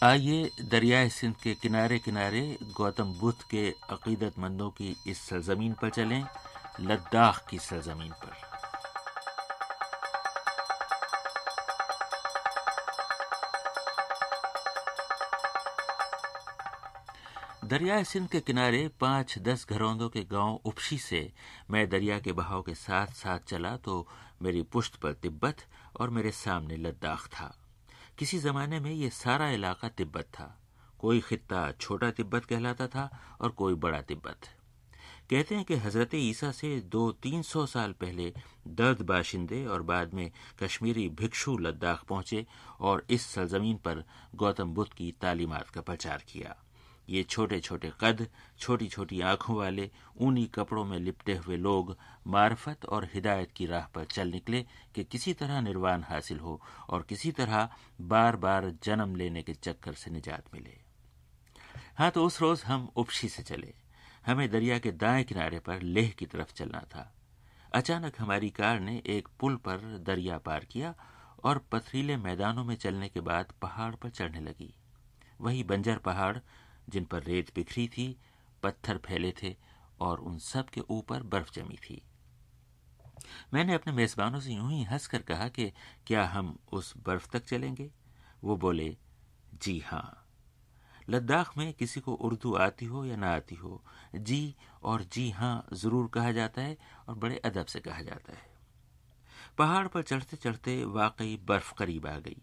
آئیے دریائے سندھ کے کنارے کنارے گوتم بدھ کے عقیدت مندوں کی اس سرزمین پر چلیں، لداخ کی سرزمین پر۔ دریائے سندھ کے کنارے پانچ دس گھروندوں کے گاؤں اپشی سے میں دریا کے بہاؤ کے ساتھ ساتھ چلا تو میری پشت پر تبت اور میرے سامنے لداخ تھا۔ کسی زمانے میں یہ سارا علاقہ تبت تھا۔ کوئی خطہ چھوٹا تبت کہلاتا تھا اور کوئی بڑا تبت۔ کہتے ہیں کہ حضرت عیسیٰ سے دو تین سو سال پہلے درد باشندے اور بعد میں کشمیری بھکشو لداخ پہنچے اور اس سرزمین پر گوتم بدھ کی تعلیمات کا پرچار کیا۔ یہ چھوٹے چھوٹے قد، چھوٹی چھوٹی آنکھوں والے، اونی کپڑوں میں لپٹے ہوئے لوگ معرفت اور ہدایت کی راہ پر چل نکلے کہ کسی طرح نروان حاصل ہو اور کسی طرح بار بار جنم لینے کے چکر سے نجات ملے۔ ہاں تو اس روز ہم اپشی سے چلے۔ ہمیں دریا کے دائیں کنارے پر لیہ کی طرف چلنا تھا۔ اچانک ہماری کار نے ایک پل پر دریا پار کیا اور پتھریلے میدانوں میں چلنے کے بعد پہاڑ پر چڑھنے لگی۔ وہی بنجر پہاڑ جن پر ریت بکھری تھی، پتھر پھیلے تھے اور ان سب کے اوپر برف جمی تھی۔ میں نے اپنے میزبانوں سے یوں ہی ہنس کر کہا کہ کیا ہم اس برف تک چلیں گے؟ وہ بولے جی ہاں۔ لداخ میں کسی کو اردو آتی ہو یا نہ آتی ہو جی اور جی ہاں ضرور کہا جاتا ہے اور بڑے ادب سے کہا جاتا ہے۔ پہاڑ پر چڑھتے چڑھتے واقعی برف قریب آ گئی۔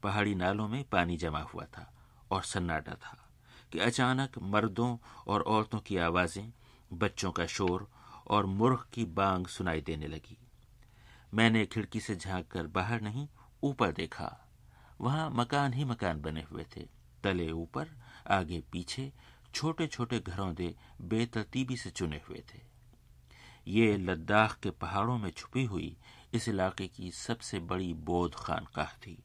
پہاڑی نالوں میں پانی جمع ہوا تھا اور سناٹا تھا۔ کہ اچانک مردوں اور عورتوں کی آوازیں بچوں کا شور اور مرغ کی بانگ سنائی دینے لگی۔ میں نے کھڑکی سے جھانک کر باہر نہیں، اوپر دیکھا۔ وہاں مکان ہی مکان بنے ہوئے تھے۔ تلے اوپر، آگے پیچھے چھوٹے چھوٹے گھروں دے بے ترتیبی سے چنے ہوئے تھے۔ یہ لداخ کے پہاڑوں میں چھپی ہوئی اس علاقے کی سب سے بڑی بودھ خانقاہ تھی۔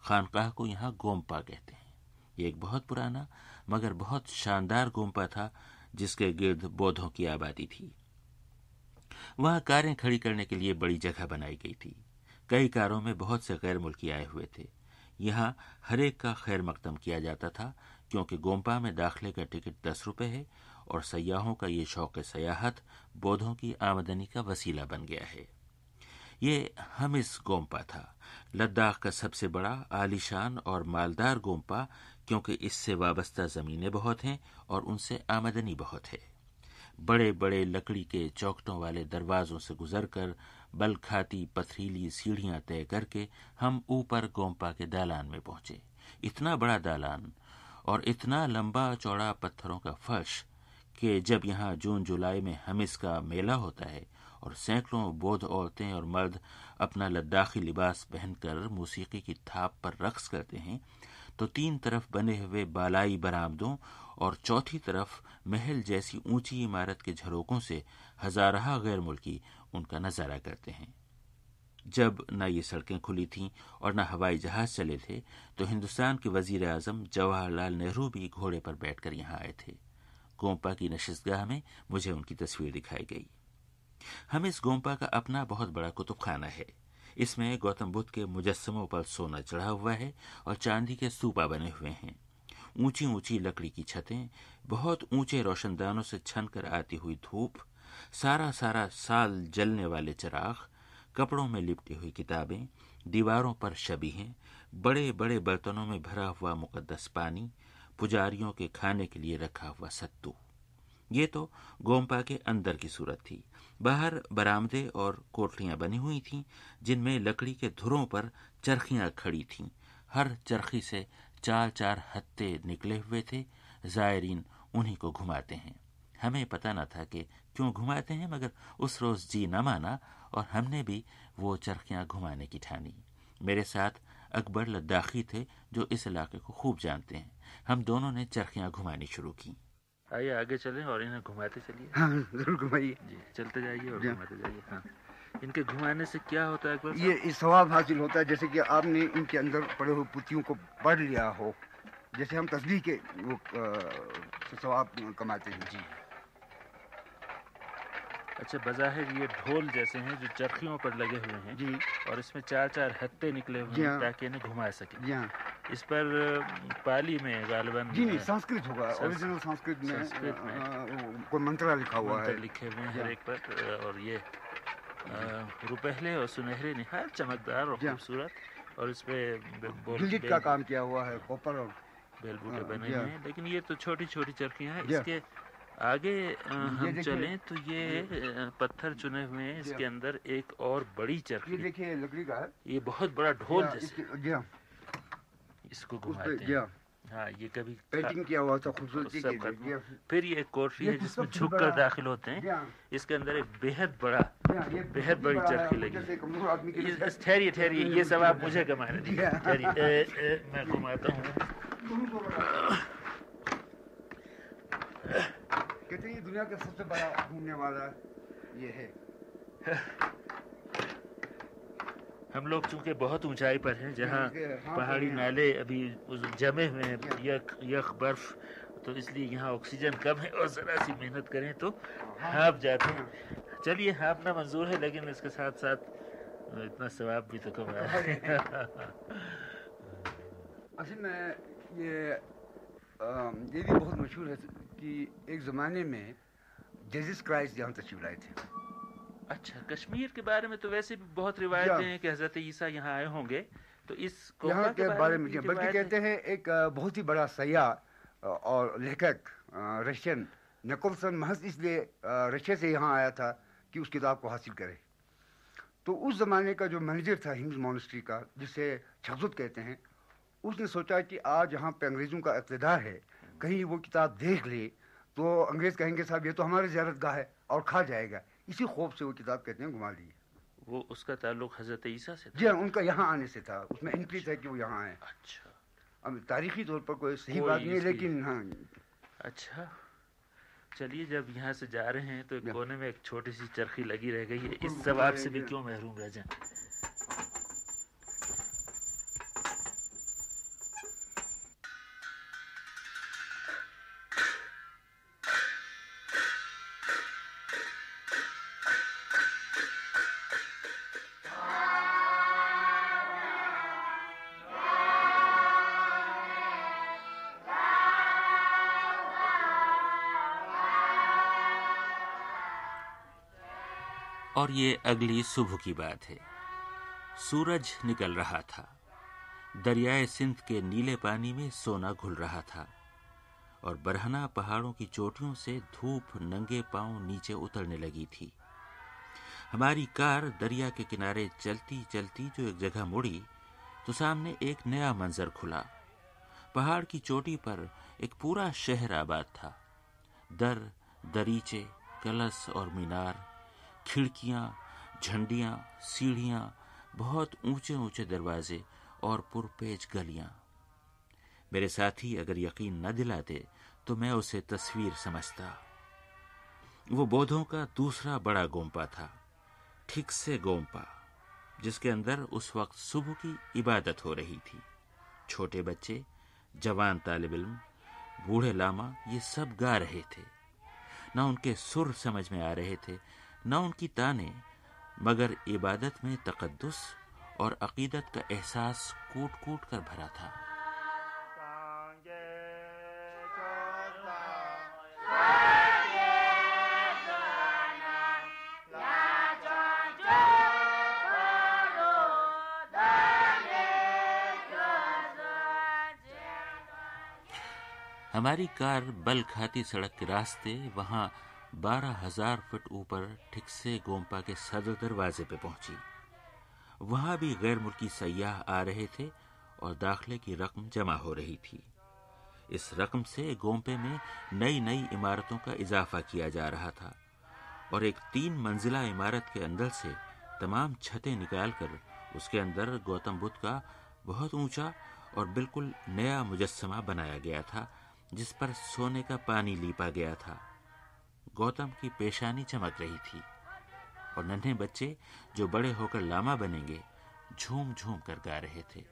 خانقاہ کو یہاں گومپا کہتے ہیں۔ یہ ایک بہت پرانا مگر بہت شاندار گومپا تھا جس کے گرد بودھوں کی آبادی تھی۔ وہاں کاریں کھڑی کرنے کے لیے بڑی جگہ بنائی گئی تھی۔ کئی کاروں میں بہت سے غیر ملکی آئے ہوئے تھے۔ یہاں ہر ایک کا خیر مقدم کیا جاتا تھا، کیونکہ گومپا میں داخلے کا ٹکٹ دس روپے ہے اور سیاحوں کا یہ شوق سیاحت بودھوں کی آمدنی کا وسیلہ بن گیا ہے۔ یہ ہمس گومپا تھا۔ لداخ کا سب سے بڑا عالیشان اور مالدار گومپا کیونکہ اس سے وابستہ زمینیں بہت ہیں اور ان سے آمدنی بہت ہے۔ بڑے بڑے لکڑی کے چوکٹوں والے دروازوں سے گزر کر بل کھاتی پتھریلی سیڑھیاں طے کر کے ہم اوپر گومپا کے دالان میں پہنچے۔ اتنا بڑا دالان اور اتنا لمبا چوڑا پتھروں کا فرش کہ جب یہاں جون جولائی میں ہمس کا میلہ ہوتا ہے اور سینکڑوں بودھ عورتیں اور مرد اپنا لداخی لباس پہن کر موسیقی کی تھاپ پر رقص کرتے ہیں تو تین طرف بنے ہوئے بالائی برآمدوں اور چوتھی طرف محل جیسی اونچی عمارت کے جھروکوں سے ہزارہ غیر ملکی ان کا نظارہ کرتے ہیں۔ جب نہ یہ سڑکیں کھلی تھیں اور نہ ہوائی جہاز چلے تھے، تو ہندوستان کے وزیر اعظم جواہر لال نہرو بھی گھوڑے پر بیٹھ کر یہاں آئے تھے۔ گومپا کی نشست گاہ میں مجھے ان کی تصویر دکھائی گئی۔ ہم اس گومپا کا اپنا بہت بڑا کتب خانہ ہے۔ اس میں گوتم بدھ کے مجسموں پر سونا چڑھا ہوا ہے اور چاندی کے سوپا بنے ہوئے ہیں۔ اونچی اونچی لکڑی کی چھتیں، بہت اونچے روشن دانوں سے چھن کر آتی ہوئی دھوپ، سارا سارا سال جلنے والے چراغ، کپڑوں میں لپٹی ہوئی کتابیں، دیواروں پر شبی ہیں، بڑے بڑے برتنوں میں بھرا ہوا مقدس پانی، پجاریوں کے کھانے کے لیے رکھا ہوا ستو۔ یہ تو گومپا کے اندر کی صورت تھی۔ باہر برامدے اور کوٹلیاں بنی ہوئی تھیں، جن میں لکڑی کے دھروں پر چرخیاں کھڑی تھیں۔ ہر چرخی سے چار چار ہتے نکلے ہوئے تھے، زائرین انہی کو گھماتے ہیں۔ ہمیں پتہ نہ تھا کہ کیوں گھماتے ہیں، مگر اس روز جی نہ مانا اور ہم نے بھی وہ چرخیاں گھمانے کی ٹھانی۔ میرے ساتھ اکبر لداخی تھے، جو اس علاقے کو خوب جانتے ہیں۔ ہم دونوں نے چرخیاں گھمانی شروع کی آئیے آگے چلیں اور انہیں گھماتے چلیے۔ ہاں ضرور گھمائیے۔ جی چلتے جائیے اور گھماتے جائیے۔ ہاں۔ ان کے گھمانے سے کیا ہوتا ہے یہ ثواب حاصل ہوتا ہے جیسے کہ آپ نے ان کے اندر پڑے ہوئے پتیوں کو پڑھ لیا ہو۔ جیسے ہم تصویر کے وہ ثواب کماتے ہیں۔ جی۔ اچھا بظاہر یہ ڈھول جیسے ہیں جو چرخیوں پر لگے ہوئے ہیں جی۔ اور اس میں چار چار ہتے نکلے ہوئے جی ہیں ہاں۔ تاکہ انہیں گھما سکیں۔ جی ہاں۔ اس پر پالی میں غالباً جی نہیں سنسکرت ہوگا اوریجنل سنسکرت میں سنسکرت کوئی منترا لکھا ہوا ہے لکھے ہوئے ہیں ہر۔ ایک پر اور یہ روپہلے اور سنہرے نہایت چمکدار اور۔ خوبصورت اور اس پہ بیل- کا کام کیا ہوا ہے کوپر اور بیل بوٹے بنے۔ ہوئے ہیں لیکن یہ تو چھوٹی چھوٹی چرخیاں ہیں اس۔ کے آگے ہم چلیں تو یہ پتھر چنے ہوئے ہیں اس کے۔ اندر ایک اور بڑی یہ چرخی دیکھیے لکڑی کا ہے یہ بہت بڑا ڈھول جیسے اس کو گھماتے ہیں۔ ہاں یہ کبھی پینٹنگ کیا ہوا تھا خوبصورتی کے لیے۔ پھر یہ ایک کوٹری ہے جس میں جھک کر داخل ہوتے ہیں۔ اس کے اندر ایک بےحد بڑا بےحد بڑی چرخی لگی۔ یہ- ٹھہریے ٹھہریے یہ سب آپ مجھے گھمانے جی دیجیے میں گھماتا ہوں۔ کہتے ہیں یہ دنیا کا سب سے بڑا گھومنے والا یہ ہے۔ ہم لوگ چونکہ بہت اونچائی پر ہیں جہاں ہاں، پہاڑی ہاں۔ نالے ابھی جمے ہوئے ہیں یک یک برف تو اس لیے یہاں آکسیجن کم ہے اور ذرا سی محنت کریں تو ہانپ جاتے ہیں۔ چلیے ہانپنا منظور ہے لیکن اس کے ساتھ ساتھ اتنا ثواب بھی تو کم ہے۔ اصل میں یہ یہ بھی بہت مشہور ہے کہ ایک زمانے میں جیزس کرائسٹ یہاں تشریف لائے تھے۔ اچھا کشمیر کے بارے میں تو ویسے بھی بہت روایتیں ہیں کہ حضرت عیسیٰ یہاں آئے ہوں گے۔ تو اس یہاں کے بارے میں بلکہ؟ کہتے ہیں ایک بہت ہی بڑا سیاح اور لیکھک رشین نکولسن محض اس لیے رشیا سے یہاں آیا تھا کہ اس کتاب کو حاصل کرے۔ تو اس زمانے کا جو مینیجر تھا ہنگز مونسٹری کا جسے چھزت کہتے ہیں اس نے سوچا کہ آج یہاں پہ انگریزوں کا اقتدار ہے کہیں وہ کتاب دیکھ لے تو انگریز کہیں گے صاحب یہ تو ہماری زیارت گاہ ہے اور کھا جائے گا۔ اسی خوف سے وہ کتاب کہتے ہیں گھما لی وہ اس کا تعلق حضرت عیسیٰ سے تھا؟ جی ہاں ان کا یہاں آنے سے تھا۔ اس میں انٹری تھا کہ وہ یہاں آئے۔ اچھا۔ اب تاریخی طور پر کوئی صحیح بات نہیں لیکن ہاں۔ اچھا۔ چلیے جب یہاں سے جا رہے ہیں تو جی۔ کونے میں ایک چھوٹی سی چرخی لگی رہ گئی ہے۔ اس ثواب سے بھی کیوں محروم رہ جائیں؟ اور یہ اگلی صبح کی بات ہے۔ سورج نکل رہا تھا۔ دریائے سندھ کے نیلے پانی میں سونا گھل رہا تھا۔ اور برہنا پہاڑوں کی چوٹیوں سے دھوپ ننگے پاؤں نیچے اترنے لگی تھی۔ ہماری کار دریا کے کنارے چلتی چلتی جو ایک جگہ مڑی، تو سامنے ایک نیا منظر کھلا۔ پہاڑ کی چوٹی پر ایک پورا شہر آباد تھا۔ در، دریچے، کلس اور مینار۔ کھڑکیاں، جھنڈیاں، سیڑھیاں، بہت اونچے اونچے دروازے اور پرپیچ گلیاں۔ میرے ساتھی اگر یقین نہ دلاتے تو میں اسے تصویر سمجھتا۔ وہ بودھوں کا دوسرا بڑا گومپا تھا، ٹھیک سے گومپا جس کے اندر اس وقت صبح کی عبادت ہو رہی تھی۔ چھوٹے بچے، جوان طالب علم، بوڑھے لاما، یہ سب گا رہے تھے۔ نہ ان کے سر سمجھ میں آ رہے تھے نہ ان کی تانے مگر عبادت میں تقدس اور عقیدت کا احساس کوٹ کوٹ کر بھرا تھا۔ ہماری کار بل کھاتی سڑک کے راستے، وہاں بارہ ہزار فٹ اوپر ٹھکسے گومپا کے صدر دروازے پہ پہنچی۔ وہاں بھی غیر ملکی سیاح آ رہے تھے اور داخلے کی رقم جمع ہو رہی تھی۔ اس رقم سے گومپے میں نئی نئی عمارتوں کا اضافہ کیا جا رہا تھا اور ایک تین منزلہ عمارت کے اندر سے تمام چھتیں نکال کر اس کے اندر گوتم بدھ کا بہت اونچا اور بالکل نیا مجسمہ بنایا گیا تھا جس پر سونے کا پانی لیپا گیا تھا۔ گوتم کی پیشانی چمک رہی تھی اور ننھے بچے جو بڑے ہو کر لاما بنیں گے، جھوم جھوم کر گا رہے تھے۔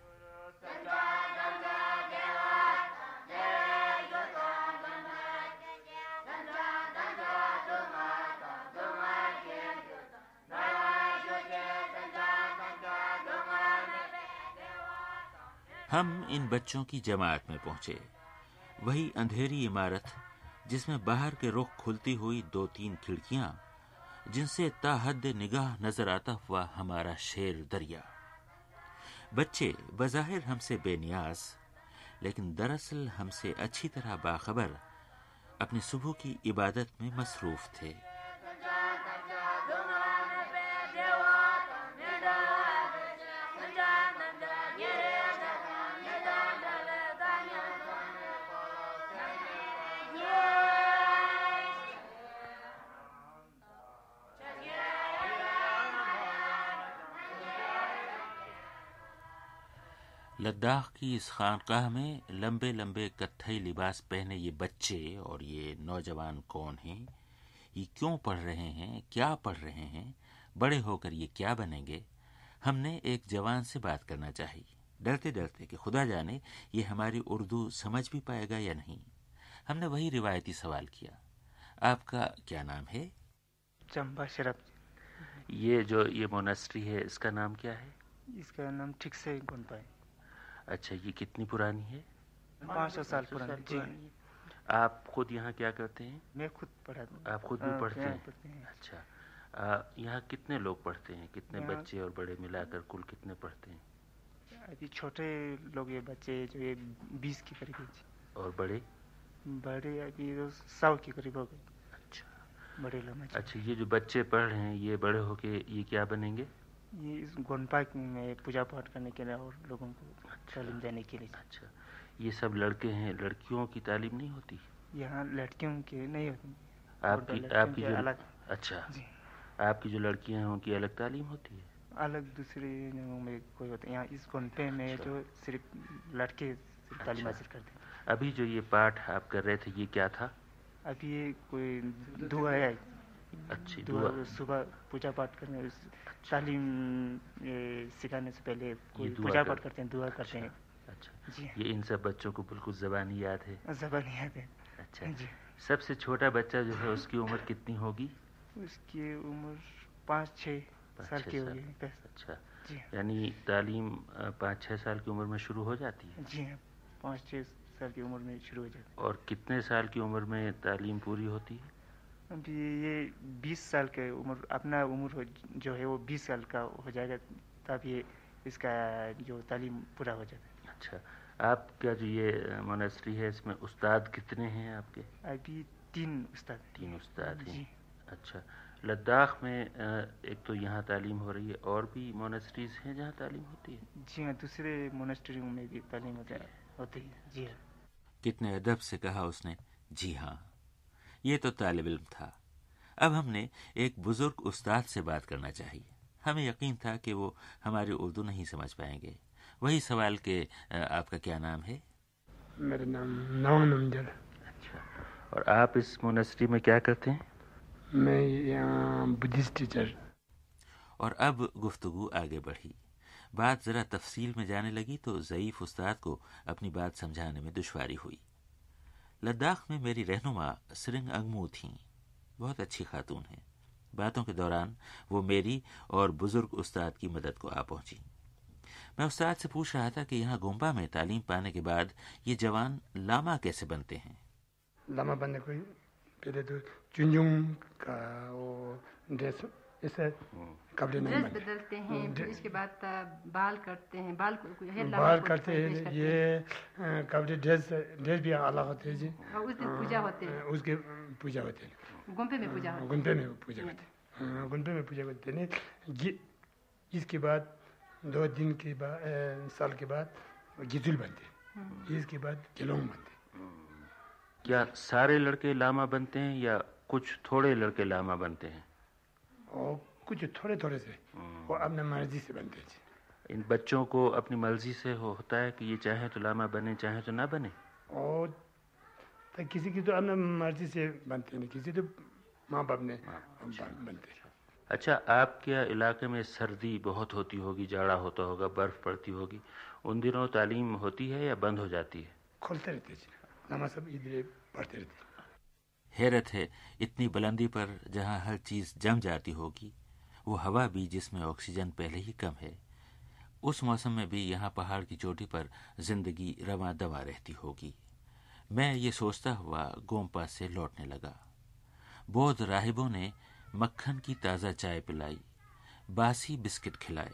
ہم ان بچوں کی جماعت میں پہنچے۔ وہی اندھیری عمارت جس میں باہر کے رخ کھلتی ہوئی دو تین کھڑکیاں، جن سے تا حد نگاہ نظر آتا ہوا ہمارا شیر دریا۔ بچے بظاہر ہم سے بے نیاز، لیکن دراصل ہم سے اچھی طرح باخبر، اپنی صبح کی عبادت میں مصروف تھے۔ لداخ کی اس خانقاہ میں لمبے لمبے کتھئی لباس پہنے یہ بچے اور یہ نوجوان کون ہیں؟ یہ کیوں پڑھ رہے ہیں؟ کیا پڑھ رہے ہیں؟ بڑے ہو کر یہ کیا بنیں گے؟ ہم نے ایک جوان سے بات کرنا چاہی۔ ڈرتے ڈرتے کہ خدا جانے یہ ہماری اردو سمجھ بھی پائے گا یا نہیں؟ ہم نے وہی روایتی سوال کیا۔ آپ کا کیا نام ہے؟ چمبا شرف یہ جو یہ مونسٹری ہے اس کا نام کیا ہے؟ اس کا نام ٹھیک سے بن پائے اچھا یہ کتنی پرانی ہے؟ پانچ سو سال پرانی جی۔ آپ خود یہاں کیا کرتے ہیں؟ میں خود پڑھا آپ خود بھی ہاں، پڑھتے ہیں؟ اچھا۔ یہاں کتنے لوگ پڑھتے ہیں؟ کتنے بچے اور بڑے ملا کر کل کتنے پڑھتے ہیں؟ ابھی چھوٹے لوگ یہ بچے جو یہ بیس کے قریب جی۔ اور بڑے؟ بڑے ابھی سو کے قریب ہو گئے۔ اچھا۔ بڑے لوگ جی۔ اچھا یہ جو بچے پڑھ رہے ہیں یہ بڑے ہو کے یہ کیا بنیں گے؟ یہ اس گونپا میں پوجا پاٹ کرنے کے لیے اور لوگوں کو تعلیم دینے کے لیے۔ اچھا۔ یہ سب لڑکے ہیں لڑکیوں کی تعلیم نہیں ہوتی؟ یہاں لڑکیوں کے نہیں ہوتے آپ کی آپ کی جو الگ اچھا۔ جی۔ آپ کی جو لڑکیاں ہیں ان کی الگ تعلیم ہوتی ہے؟ الگ دوسرے جگہوں میں کوئی ہوتا ہے یہاں اس گونپے میں اچھا۔ جو صرف لڑکے صرف تعلیم اچھا۔ حاصل کرتے ہیں۔ ابھی جو یہ پاٹ آپ کر رہے تھے یہ کیا تھا؟ ابھی یہ کوئی دعا ہے۔ اچھی دعا صبح پوجا پاٹ کرنے اس تعلیم سکھانے سے پہلے پوجا پاٹ کرتے ہیں دعا کرتے ہیں۔ اچھا جی۔ یہ ان سب بچوں کو بالکل زبانی یاد ہے۔ زبان یاد ہے۔ اچھا۔ جی۔ سب سے چھوٹا بچہ جو ہے اس کی عمر کتنی ہوگی؟ اس کی عمر پانچ چھ سال کی۔ ہوگی۔ اچھا۔ جی۔ یعنی تعلیم پانچ چھ سال کی عمر میں شروع ہو جاتی ہے؟ جی ہاں۔ پانچ چھ سال کی عمر میں شروع ہو جاتا اور کتنے سال کی عمر میں تعلیم پوری ہوتی ہے ہے؟ یہ بیس سال کے عمر اپنا عمر جو ہے وہ بیس سال کا ہو جائے گا تب یہ اس کا جو تعلیم پورا ہو جاتا ہے۔ اچھا آپ کا جو یہ مونسٹری ہے اس میں استاد کتنے ہیں آپ کے؟ ابھی تین استاد۔ تین استاد ہیں۔ جی۔ اچھا لداخ میں ایک تو یہاں تعلیم ہو رہی ہے اور بھی مونسٹریز ہیں جہاں تعلیم ہوتی ہے؟ جی ہاں دوسرے مونسٹریوں میں بھی تعلیم ہے۔ ہوتی ہے۔ جی ہاں۔ کتنے ادب سے کہا اس نے۔ جی ہاں۔ یہ تو طالب علم تھا۔ اب ہم نے ایک بزرگ استاد سے بات کرنا چاہیے ہمیں یقین تھا کہ وہ ہماری اردو نہیں سمجھ پائیں گے۔ وہی سوال کہ آپ کا کیا نام ہے؟ میرا نام نوان امجد اچھا۔ اور آپ اس مونسٹری میں کیا کرتے ہیں؟ میں یہاں بدھسٹ ٹیچر۔ اور اب گفتگو آگے بڑھی۔ بات ذرا تفصیل میں جانے لگی تو ضعیف استاد کو اپنی بات سمجھانے میں دشواری ہوئی۔ لداخ میں میری رہنما سرنگ انگمو تھیں۔ بہت اچھی خاتون ہیں۔ باتوں کے دوران وہ میری اور بزرگ استاد کی مدد کو آ پہنچی میں استاد سے پوچھ رہا تھا کہ یہاں گومبا میں تعلیم پانے کے بعد یہ جوان لاما کیسے بنتے ہیں؟ لما بننے کو پہلے تو چنجنگ کا وہ ڈریس اسے کپڑے نہیں بدلتے ہیں اس کے بعد بال کرتے ہیں بال بال کرتے ہیں۔ یہ کپڑے ڈریس ڈریس بھی الگ ہوتے ہیں جی۔ اور اس دن پوجا ہوتے ہیں۔ اس کے پوجا ہوتے ہیں۔ گومپے میں پوجا گنپے میں پوجا کرتے ہیں۔ ہاں، گنپے میں پوجا کرتے ہیں۔ یہ- اس کے بعد دو دن کے بعد سال کے بعد گیزل بنتے ہیں۔ اس کے بعد گلونگ بنتے ہیں۔ کیا سارے لڑکے لاما بنتے ہیں یا کچھ تھوڑے لڑکے لاما بنتے ہیں؟ اور کچھ تھوڑے تھوڑے سے وہ اپنے مرضی سے بنتے جی ان بچوں کو اپنی مرضی سے ہو- ہوتا ہے کہ یہ چاہے تو لاما بنے چاہے تو نہ بنے؟ اور تو کسی کی تو اپنے مرضی سے بنتے ہیں کسی تو ماں باپ نے بن- بنتے ہیں۔ اچھا آپ کے علاقے میں سردی بہت ہوتی ہوگی جاڑا ہوتا ہوگا برف پڑتی ہوگی ان دنوں تعلیم ہوتی ہے یا بند ہو جاتی ہے؟ کھولتے رہتے جی نماز سب ادھر پڑھتے رہتے ہیں۔ حیرت ہے، اتنی بلندی پر جہاں ہر چیز جم جاتی ہوگی، وہ ہوا بھی جس میں آکسیجن پہلے ہی کم ہے۔ اس موسم میں بھی یہاں پہاڑ کی چوٹی پر زندگی رواں دواں رہتی ہوگی۔ میں یہ سوچتا ہوا گومپا سے لوٹنے لگا۔ بودھ راہبوں نے مکھن کی تازہ چائے پلائی، باسی بسکٹ کھلائے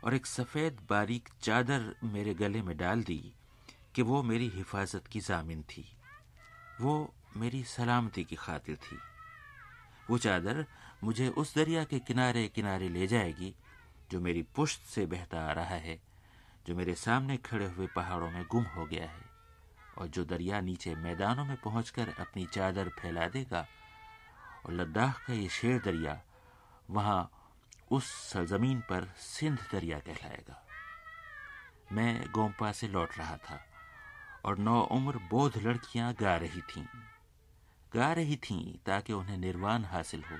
اور ایک سفید باریک چادر میرے گلے میں ڈال دی کہ وہ میری حفاظت کی ضامن تھی۔ وہ میری سلامتی کی خاطر تھی۔ وہ چادر مجھے اس دریا کے کنارے کنارے لے جائے گی جو میری پشت سے بہتا آ رہا ہے، جو میرے سامنے کھڑے ہوئے پہاڑوں میں گم ہو گیا ہے اور جو دریا نیچے میدانوں میں پہنچ کر اپنی چادر پھیلا دے گا۔ اور لداخ کا یہ شیر دریا وہاں اس سرزمین پر سندھ دریا کہلائے گا۔ میں گومپا سے لوٹ رہا تھا اور نو عمر بودھ لڑکیاں گا رہی تھیں۔ گا رہی تھیں تاکہ انہیں نروان حاصل ہو۔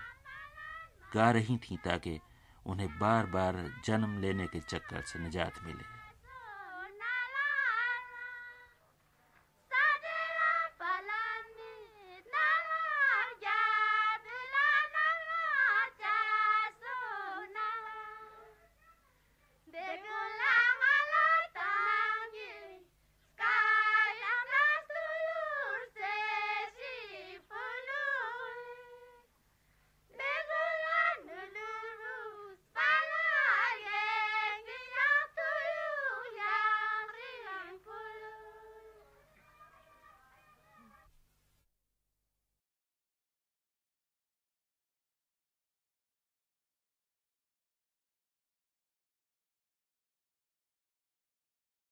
گا رہی تھیں تاکہ انہیں بار بار جنم لینے کے چکر سے نجات ملے۔